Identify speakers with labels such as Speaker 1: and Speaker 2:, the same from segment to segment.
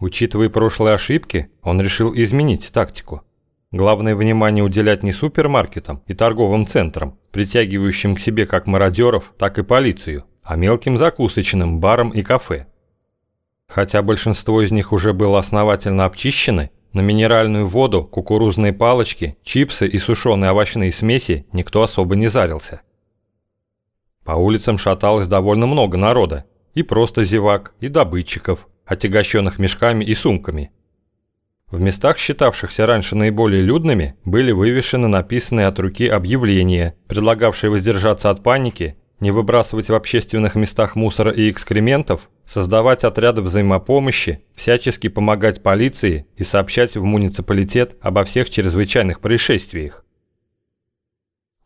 Speaker 1: Учитывая прошлые ошибки, он решил изменить тактику. Главное внимание уделять не супермаркетам и торговым центрам, притягивающим к себе как мародеров, так и полицию, а мелким закусочным, барам и кафе. Хотя большинство из них уже было основательно обчищены, на минеральную воду, кукурузные палочки, чипсы и сушеные овощные смеси никто особо не зарился. По улицам шаталось довольно много народа, и просто зевак, и добытчиков, отягощенных мешками и сумками – в местах, считавшихся раньше наиболее людными, были вывешены написанные от руки объявления, предлагавшие воздержаться от паники, не выбрасывать в общественных местах мусора и экскрементов, создавать отряды взаимопомощи, всячески помогать полиции и сообщать в муниципалитет обо всех чрезвычайных происшествиях.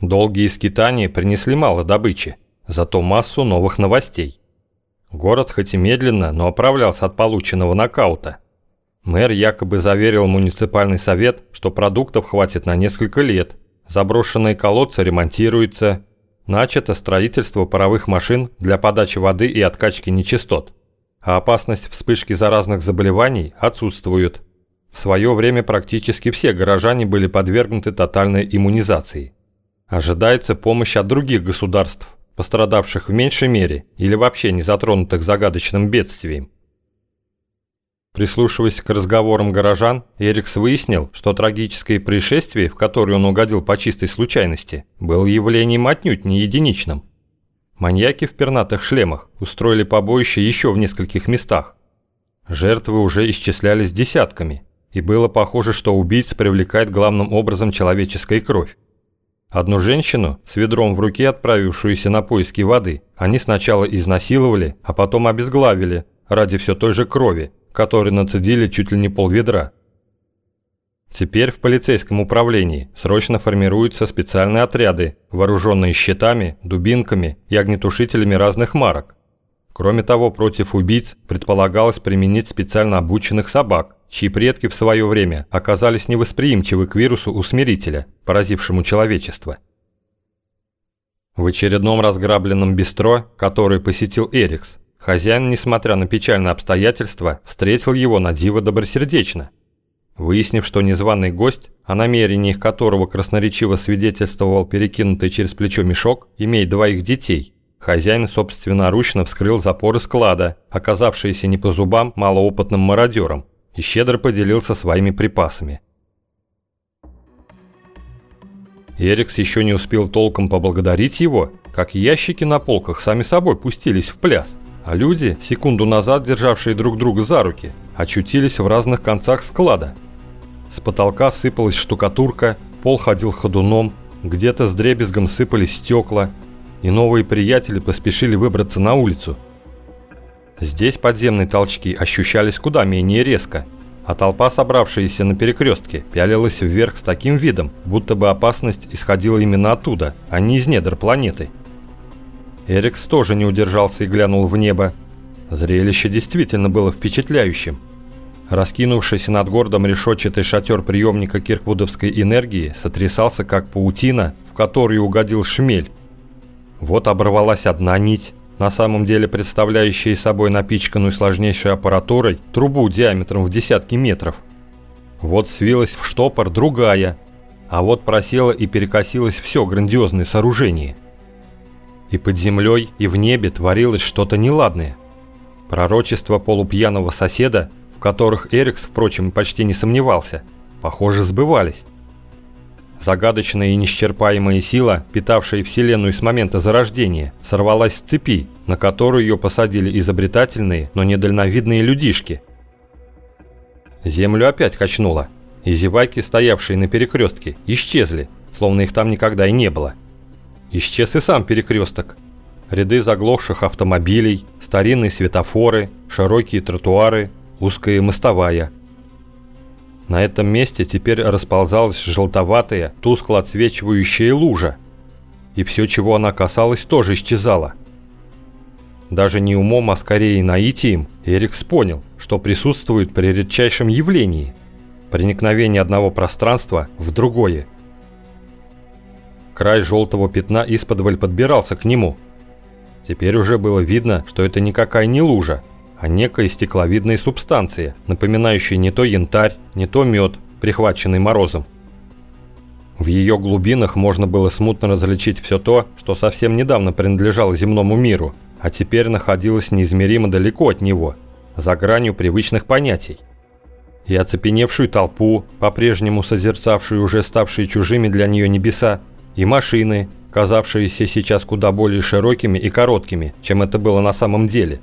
Speaker 1: Долгие скитания принесли мало добычи, зато массу новых новостей. Город хоть и медленно, но оправлялся от полученного нокаута – Мэр якобы заверил муниципальный совет, что продуктов хватит на несколько лет, заброшенные колодцы ремонтируются, начато строительство паровых машин для подачи воды и откачки нечистот, а опасность вспышки заразных заболеваний отсутствует. В свое время практически все горожане были подвергнуты тотальной иммунизации. Ожидается помощь от других государств, пострадавших в меньшей мере или вообще не затронутых загадочным бедствием. Прислушиваясь к разговорам горожан, Эрикс выяснил, что трагическое происшествие, в которое он угодил по чистой случайности, было явлением отнюдь не единичным. Маньяки в пернатых шлемах устроили побоище еще в нескольких местах. Жертвы уже исчислялись десятками, и было похоже, что убийц привлекает главным образом человеческая кровь. Одну женщину, с ведром в руке отправившуюся на поиски воды, они сначала изнасиловали, а потом обезглавили ради все той же крови, который нацедили чуть ли не полведра. Теперь в полицейском управлении срочно формируются специальные отряды, вооруженные щитами, дубинками и огнетушителями разных марок. Кроме того, против убийц предполагалось применить специально обученных собак, чьи предки в свое время оказались невосприимчивы к вирусу усмирителя, поразившему человечество. В очередном разграбленном бистро, который посетил Эрикс, Хозяин, несмотря на печальные обстоятельства, встретил его на диво добросердечно. Выяснив, что незваный гость, о намерениях которого красноречиво свидетельствовал перекинутый через плечо мешок, имеет двоих детей, хозяин собственноручно вскрыл запоры склада, оказавшиеся не по зубам малоопытным мародерам, и щедро поделился своими припасами. Эрикс еще не успел толком поблагодарить его, как ящики на полках сами собой пустились в пляс а люди, секунду назад державшие друг друга за руки, очутились в разных концах склада. С потолка сыпалась штукатурка, пол ходил ходуном, где-то с дребезгом сыпались стекла, и новые приятели поспешили выбраться на улицу. Здесь подземные толчки ощущались куда менее резко, а толпа, собравшаяся на перекрестке, пялилась вверх с таким видом, будто бы опасность исходила именно оттуда, а не из недр планеты. Эрикс тоже не удержался и глянул в небо. Зрелище действительно было впечатляющим. Раскинувшийся над городом решетчатый шатер приемника кирквудовской энергии сотрясался как паутина, в которую угодил шмель. Вот оборвалась одна нить, на самом деле представляющая собой напичканную сложнейшей аппаратурой трубу диаметром в десятки метров. Вот свилась в штопор другая, а вот просела и перекосилось все грандиозное сооружение – и под землей, и в небе творилось что-то неладное. Пророчества полупьяного соседа, в которых Эрикс, впрочем, почти не сомневался, похоже, сбывались. Загадочная и неисчерпаемая сила, питавшая Вселенную с момента зарождения, сорвалась с цепи, на которую ее посадили изобретательные, но недальновидные людишки. Землю опять качнуло, и зеваки, стоявшие на перекрестке, исчезли, словно их там никогда и не было. Исчез и сам перекресток. Ряды заглохших автомобилей, старинные светофоры, широкие тротуары, узкая мостовая. На этом месте теперь расползалась желтоватая, тускло отсвечивающая лужа. И все, чего она касалась, тоже исчезало. Даже не умом, а скорее наитием, Эрикс понял, что присутствует при редчайшем явлении – проникновение одного пространства в другое – Край желтого пятна исподволь подбирался к нему. Теперь уже было видно, что это никакая не лужа, а некой стекловидной субстанции, напоминающей не то янтарь, не то мед, прихваченный морозом. В ее глубинах можно было смутно различить все то, что совсем недавно принадлежало земному миру, а теперь находилось неизмеримо далеко от него, за гранью привычных понятий. И оцепеневшую толпу, по-прежнему созерцавшую уже ставшие чужими для нее небеса, и машины, казавшиеся сейчас куда более широкими и короткими, чем это было на самом деле,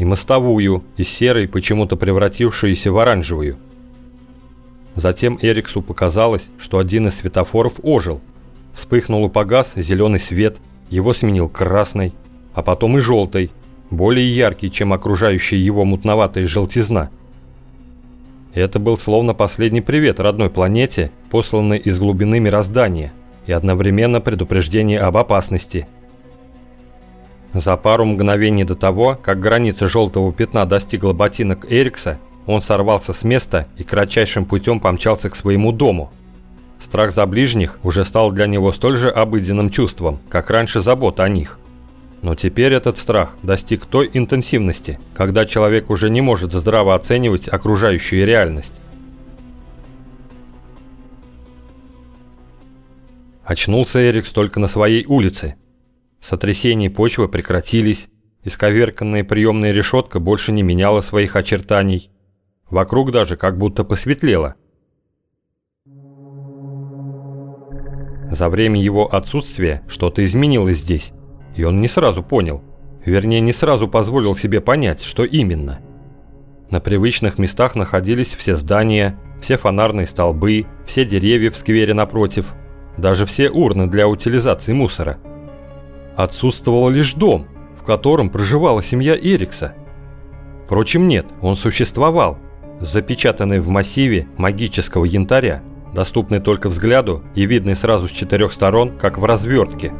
Speaker 1: и мостовую, из серой, почему-то превратившуюся в оранжевую – Затем Эриксу показалось, что один из светофоров ожил. Вспыхнул и погас зеленый свет, его сменил красный, а потом и желтый, более яркий, чем окружающая его мутноватая желтизна. Это был словно последний привет родной планете, посланный из глубины мироздания, и одновременно предупреждение об опасности. За пару мгновений до того, как граница желтого пятна достигла ботинок Эрикса, он сорвался с места и кратчайшим путем помчался к своему дому. Страх за ближних уже стал для него столь же обыденным чувством, как раньше забота о них. Но теперь этот страх достиг той интенсивности, когда человек уже не может здраво оценивать окружающую реальность. Очнулся Эрикс только на своей улице. Сотрясения почвы прекратились, исковерканная приемная решетка больше не меняла своих очертаний, Вокруг даже как будто посветлело. За время его отсутствия что-то изменилось здесь, и он не сразу понял, вернее не сразу позволил себе понять, что именно. На привычных местах находились все здания, все фонарные столбы, все деревья в сквере напротив, даже все урны для утилизации мусора. Отсутствовал лишь дом, в котором проживала семья Эрикса. Впрочем, нет, он существовал – запечатанный в массиве магического янтаря, доступный только взгляду и видный сразу с четырех сторон, как в развертке.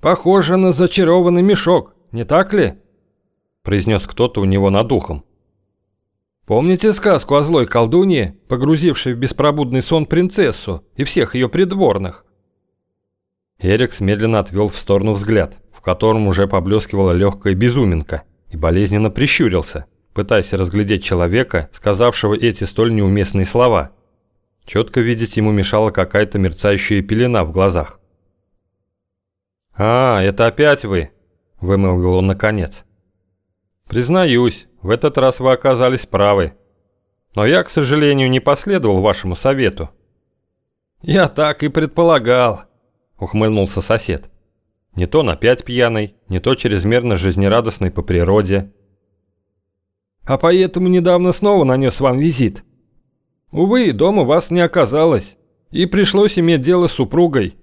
Speaker 2: «Похоже на зачарованный мешок, не так ли?» произнес кто-то у него над ухом. «Помните сказку о злой колдунье, погрузившей в беспробудный сон принцессу и всех ее придворных?»
Speaker 1: Эрикс медленно отвел в сторону взгляд в котором уже поблескивала легкая безуминка, и болезненно прищурился, пытаясь разглядеть человека, сказавшего эти столь неуместные слова. Четко видеть ему мешала какая-то мерцающая пелена в глазах. «А, это опять вы?» – вымолвил он наконец. «Признаюсь, в этот раз вы оказались правы. Но я, к сожалению, не последовал вашему совету».
Speaker 2: «Я так и предполагал», – ухмыльнулся сосед.
Speaker 1: Не то на пять пьяный, не то чрезмерно жизнерадостный по природе.
Speaker 2: А поэтому недавно снова нанес вам визит. Увы, дома вас не оказалось, и пришлось иметь дело с супругой.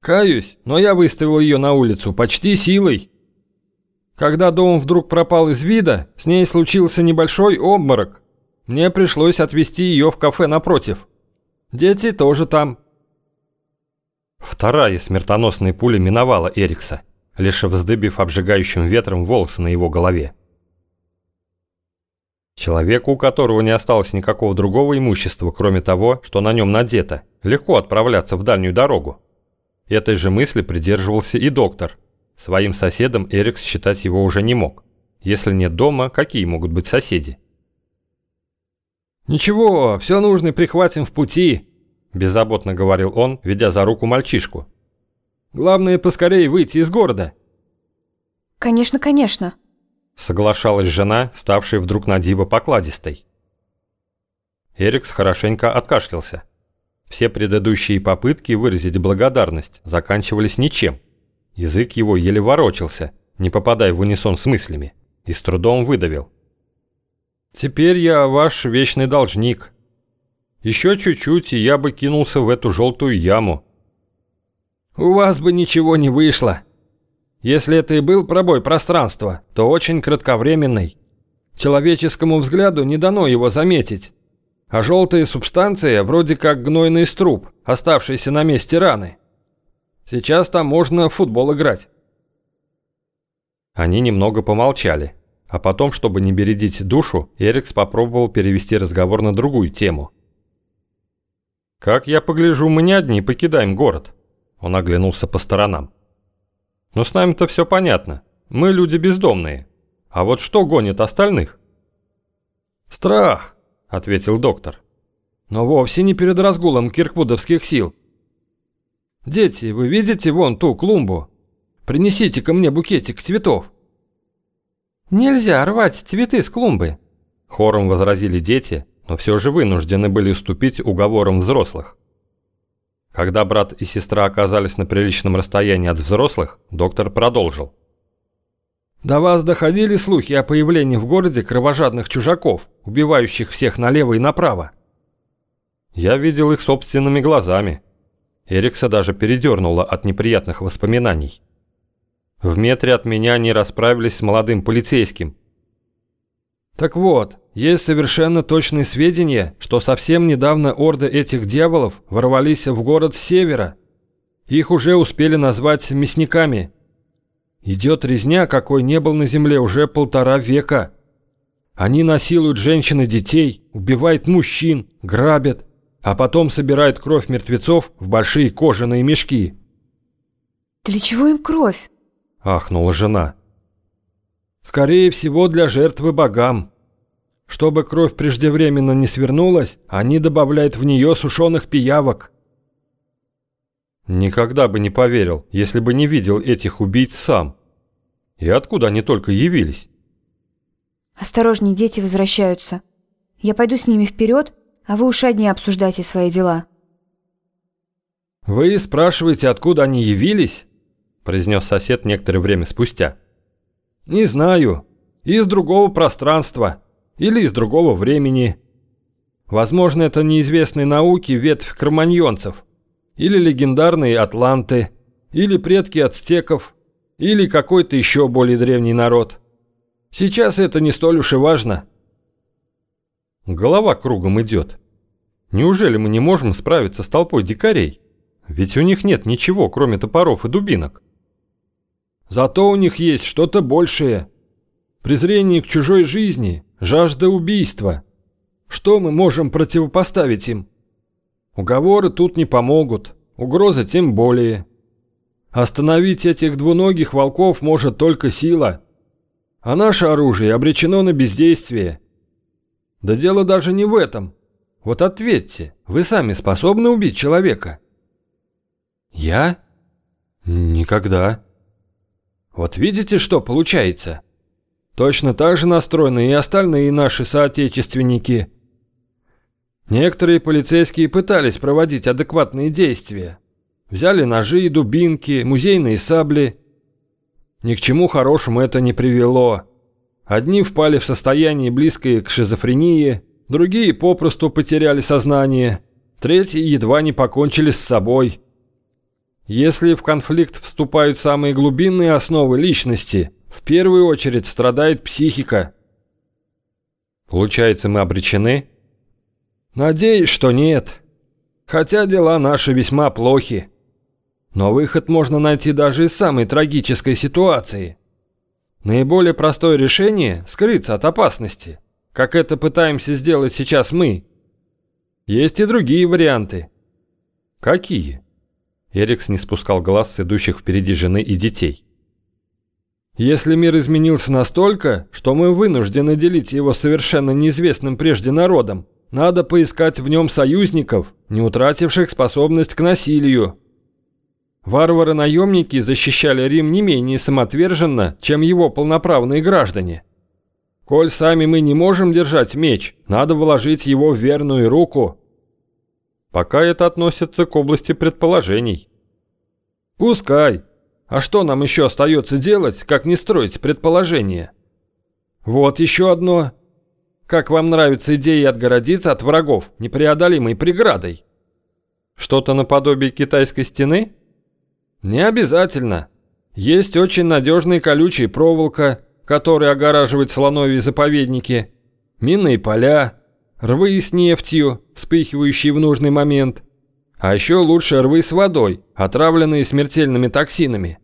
Speaker 2: Каюсь, но я выставил ее на улицу почти силой. Когда дом вдруг пропал из вида, с ней случился небольшой обморок. Мне пришлось отвезти ее в кафе напротив. Дети тоже там.
Speaker 1: Вторая смертоносная пуля миновала Эрикса, лишь вздыбив обжигающим ветром волосы на его голове. Человеку, у которого не осталось никакого другого имущества, кроме того, что на нем надето, легко отправляться в дальнюю дорогу. Этой же мысли придерживался и доктор. Своим соседом Эрикс считать его уже не мог. Если нет дома, какие могут быть соседи?
Speaker 2: «Ничего, все нужное прихватим в пути»,
Speaker 1: Беззаботно говорил он, ведя за руку мальчишку.
Speaker 2: «Главное, поскорее выйти из города».
Speaker 3: «Конечно, конечно»,
Speaker 1: соглашалась жена, ставшая вдруг на диво покладистой. Эрикс хорошенько откашлялся. Все предыдущие попытки выразить благодарность заканчивались ничем. Язык его еле ворочался, не попадая в унисон с мыслями, и с трудом выдавил. «Теперь я ваш вечный должник. Еще чуть-чуть, и я бы кинулся в эту желтую яму.
Speaker 2: У вас бы ничего не вышло. Если это и был пробой пространства, то очень кратковременный. Человеческому взгляду не дано его заметить. А желтая субстанция вроде как гнойный струп, оставшийся на месте раны. Сейчас там можно в футбол играть.
Speaker 1: Они немного помолчали, а потом, чтобы не бередить душу, Эрикс попробовал перевести разговор на другую тему. «Как я погляжу, мы не одни покидаем город». Он оглянулся по сторонам.
Speaker 4: Но с нами-то все понятно. Мы люди бездомные. А вот что гонит остальных?
Speaker 1: Страх, ответил доктор. Но вовсе не перед разгулом кирквудовских сил. Дети, вы видите вон ту клумбу? принесите ко мне букетик цветов.
Speaker 3: Нельзя рвать цветы с клумбы,
Speaker 4: хором возразили дети, но все же вынуждены были уступить уговорам взрослых. Когда брат и сестра оказались на приличном расстоянии от взрослых, доктор продолжил.
Speaker 1: «До вас доходили слухи о появлении в городе кровожадных чужаков, убивающих всех налево и направо?»
Speaker 4: «Я видел их собственными глазами». Эрикса даже передернула от неприятных воспоминаний. В метре от меня они расправились с молодым полицейским,
Speaker 1: так вот, есть совершенно точные сведения, что совсем недавно орды этих дьяволов ворвались в город с севера. Их уже успели назвать мясниками. Идет резня, какой не был на земле уже полтора века. Они насилуют женщин и детей, убивают мужчин, грабят, а потом собирают кровь мертвецов в большие кожаные мешки.
Speaker 3: «Для чего им кровь?»
Speaker 4: – ахнула жена.
Speaker 1: Скорее всего, для жертвы богам. Чтобы кровь преждевременно не свернулась, они добавляют в нее сушеных пиявок.
Speaker 4: Никогда бы не поверил, если бы не видел этих убийц сам. И откуда они только явились?
Speaker 3: Осторожней, дети возвращаются. Я пойду с ними вперед, а вы уж одни обсуждайте свои дела.
Speaker 1: Вы спрашиваете, откуда они явились? произнес сосед некоторое время спустя. Не знаю. Из другого пространства. Или из другого времени. Возможно, это неизвестные науки ветвь кроманьонцев. Или легендарные атланты. Или предки ацтеков. Или какой-то еще более древний народ. Сейчас это не столь уж и важно.
Speaker 4: Голова кругом идет. Неужели мы не можем справиться с толпой дикарей? Ведь у них нет ничего, кроме топоров и дубинок.
Speaker 1: Зато у них есть что-то большее. Презрение к чужой жизни, жажда убийства. Что мы можем противопоставить им? Уговоры тут не помогут, угрозы тем более. Остановить этих двуногих волков может только сила. А наше оружие обречено на бездействие. Да дело даже не в этом. Вот ответьте, вы сами способны убить человека?
Speaker 4: Я? Никогда.
Speaker 1: Вот видите, что получается? Точно так же настроены и остальные наши соотечественники. Некоторые полицейские пытались проводить адекватные действия. Взяли ножи и дубинки, музейные сабли. Ни к чему хорошему это не привело. Одни впали в состояние близкое к шизофрении, другие попросту потеряли сознание, третьи едва не покончили с собой. Если в конфликт вступают самые глубинные основы личности, в первую очередь страдает психика.
Speaker 4: Получается, мы обречены?
Speaker 1: Надеюсь, что нет. Хотя дела наши весьма плохи. Но выход можно найти даже из самой трагической ситуации. Наиболее простое решение – скрыться от опасности, как это пытаемся сделать сейчас мы. Есть и другие варианты.
Speaker 4: Какие? Эрикс не спускал глаз с идущих впереди жены и детей.
Speaker 1: «Если мир изменился настолько, что мы вынуждены делить его совершенно неизвестным прежде народом, надо поискать в нем союзников, не утративших способность к насилию. Варвары-наемники защищали Рим не менее самоотверженно, чем его полноправные граждане. Коль сами мы не можем держать меч, надо вложить его в верную руку,
Speaker 4: Пока это относится к области предположений.
Speaker 1: Пускай. А что нам еще остается делать, как не строить предположения? Вот еще одно. Как вам нравится идея отгородиться от врагов непреодолимой преградой?
Speaker 4: Что-то наподобие китайской стены?
Speaker 1: Не обязательно. Есть очень надежная колючая проволока, которая огораживает слоновьи заповедники, минные поля, рвы с нефтью, вспыхивающие в нужный момент. А еще лучше рвы с водой, отравленные смертельными токсинами.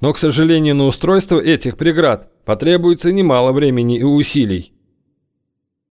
Speaker 1: Но, к сожалению, на устройство этих преград потребуется немало времени и усилий.